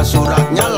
suratnya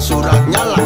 suratnya batal